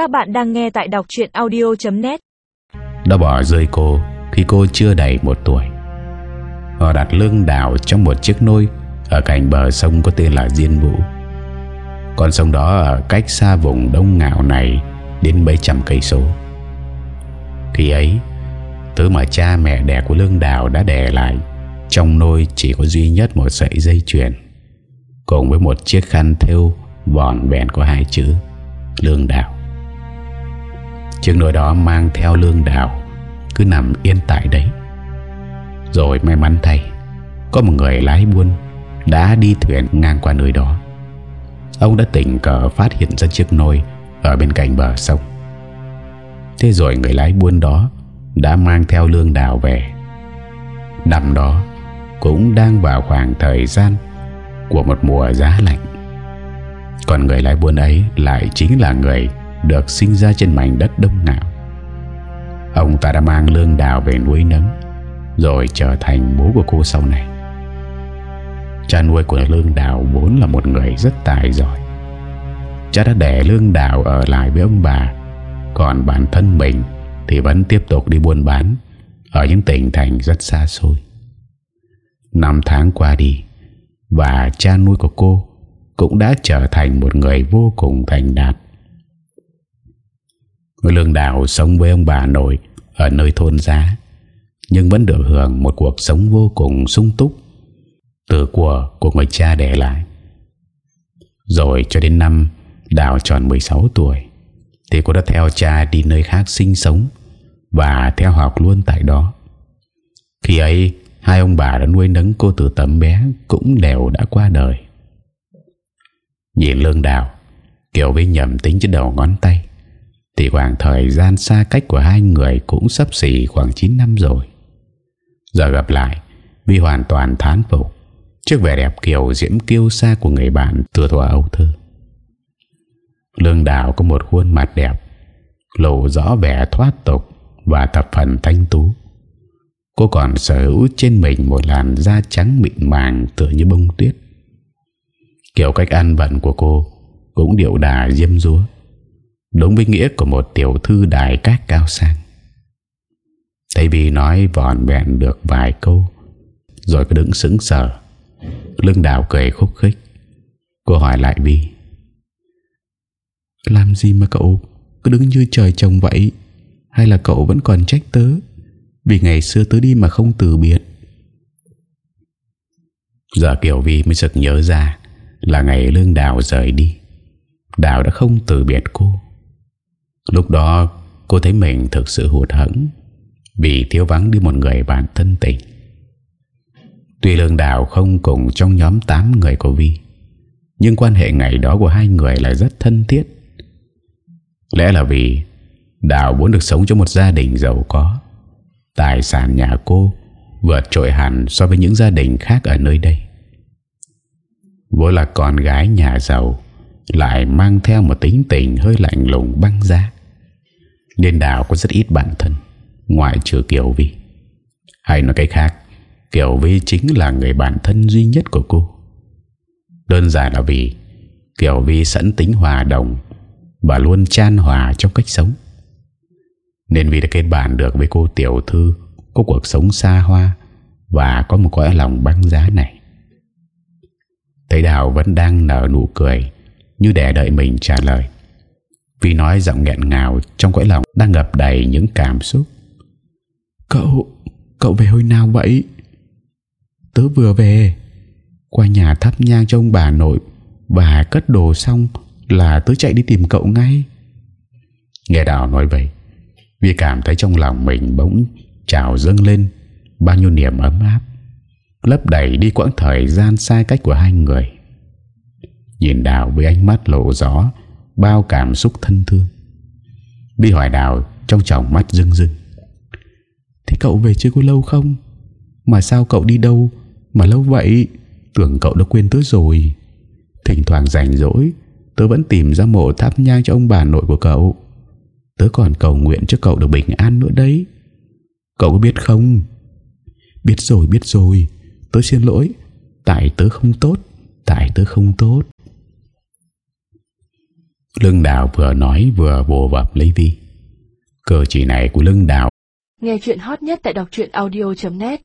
Các bạn đang nghe tại đọc chuyện audio.net Đã bỏ rơi cô khi cô chưa đầy một tuổi. Họ đặt lương đảo trong một chiếc nôi Ở cạnh bờ sông có tên là Diên Vũ. Con sông đó ở cách xa vùng đông ngạo này Đến mấy trăm cây số. Khi ấy, Thứ mà cha mẹ đẻ của lương đảo đã đẻ lại, Trong nôi chỉ có duy nhất một sợi dây chuyền, Cùng với một chiếc khăn thêu Vòn vẹn có hai chữ, Lương đảo. Chiếc nồi đó mang theo lương đào Cứ nằm yên tại đấy. Rồi may mắn thay, Có một người lái buôn Đã đi thuyền ngang qua nơi đó. Ông đã tình cờ phát hiện ra chiếc nồi Ở bên cạnh bờ sông. Thế rồi người lái buôn đó Đã mang theo lương đào về. Năm đó Cũng đang vào khoảng thời gian Của một mùa giá lạnh. Còn người lái buôn ấy Lại chính là người được sinh ra trên mảnh đất đông ngạo. Ông ta đã mang lương đào về nuôi nấng, Rồi trở thành bố của cô sau này. Cha nuôi của Lương Đào vốn là một người rất tài giỏi. Cha đã để Lương Đào ở lại với ông bà, Còn bản thân mình Thì vẫn tiếp tục đi buôn bán Ở những tỉnh thành rất xa xôi. Năm tháng qua đi Và cha nuôi của cô Cũng đã trở thành một người vô cùng thành đạt. Người Lương Đào sống với ông bà nội Ở nơi thôn giá, Nhưng vẫn được hưởng một cuộc sống vô cùng sung túc từ của của người cha để lại. Rồi cho đến năm Đào tròn 16 tuổi, thì cô đã theo cha đi nơi khác sinh sống và theo học luôn tại đó. Khi ấy, hai ông bà đã nuôi nấng cô từ tấm bé cũng đều đã qua đời. Nhìn lương đào Kiều với nhầm tính trên đầu ngón tay thì khoảng thời gian xa cách của hai người Cũng sắp xỉ khoảng 9 năm rồi. Giờ gặp lại, Vi hoàn toàn thán phục. Trước vẻ đẹp kiểu diễm kiêu xa của người bạn Từ thuở âu thơ Lương Đào có một khuôn mặt đẹp, Lộ rõ vẻ thoát tục Và tập phần thanh tú. Cô còn sở hữu trên mình Một làn da trắng mịn màng Tựa như bông tuyết. Kiểu cách ăn vận của cô Cũng điệu đà diêm dúa. Đúng với nghĩa của một tiểu thư đại các cao sang. Tây vì nói vòn vẹn được vài câu, Rồi cứ đứng sững sờ. Lưng đào cười khúc khích. Cô hỏi lại Vi, Làm gì mà cậu Cứ đứng như trời trồng vậy? Hay là cậu vẫn còn trách tớ? Vì ngày xưa tớ đi mà không từ biệt. Giờ Kiều Vi mới sực nhớ ra Là ngày lương đào rời đi Đào đã không từ biệt cô. Lúc đó, cô thấy mình thực sự hụt hẫng, Vì thiếu vắng đi một người bạn thân tình. Tuy Lương Đào không cùng trong nhóm 8 người của Vi, Nhưng quan hệ ngày đó của hai người là rất thân thiết. Lẽ là vì Đào muốn được sống trong một gia đình giàu có, Tài sản nhà cô vượt trội hẳn so với những gia đình khác ở nơi đây. Vốn là con gái nhà giàu, Lại mang theo một tính tình hơi lạnh lùng băng giá. Nên Đào có rất ít bạn thân, Ngoại trừ Kiều Vi. Hay nói cách khác, Kiều Vi chính là người bạn thân duy nhất của cô. Đơn giản là vì Kiều Vi sẵn tính hòa đồng Và luôn chan hòa trong cách sống. Nên vì đã kết bạn được với cô tiểu thư, Có cuộc sống xa hoa Và có một cõi lòng băng giá này. Thấy Đào vẫn đang nở nụ cười, Như để đợi mình trả lời. Vì nói giọng nghẹn ngào Trong cõi lòng đang ngập đầy những cảm xúc. Cậu Cậu về hồi nào vậy? Tớ vừa về. Qua nhà thắp nhang cho ông bà nội Và cất đồ xong Là tớ chạy đi tìm cậu ngay. Nghe Đào nói vậy Vì cảm thấy trong lòng mình bỗng Trào dâng lên Bao nhiêu niềm ấm áp Lấp đầy đi quãng thời gian sai cách của hai người. Nhìn Đào với ánh mắt lộ rõ Bao cảm xúc thân thương. Đi hỏi Đào Trong tròng mắt rưng rưng. Thế cậu về chưa có lâu không? Mà sao cậu đi đâu Mà lâu vậy? Tưởng cậu đã quên tớ rồi. Thỉnh thoảng rảnh rỗi, Tớ vẫn tìm ra mộ tháp nhang cho ông bà nội của cậu. Tớ còn cầu nguyện cho cậu được bình an nữa đấy. Cậu có biết không? Biết rồi biết rồi. Tớ xin lỗi. Tại tớ không tốt, Tại tớ không tốt. Lương Đào vừa nói vừa vồ vập lấy Vi Cờ chỉ này của Lương Đào Nghe chuyện hot nhất tại đọc audio.net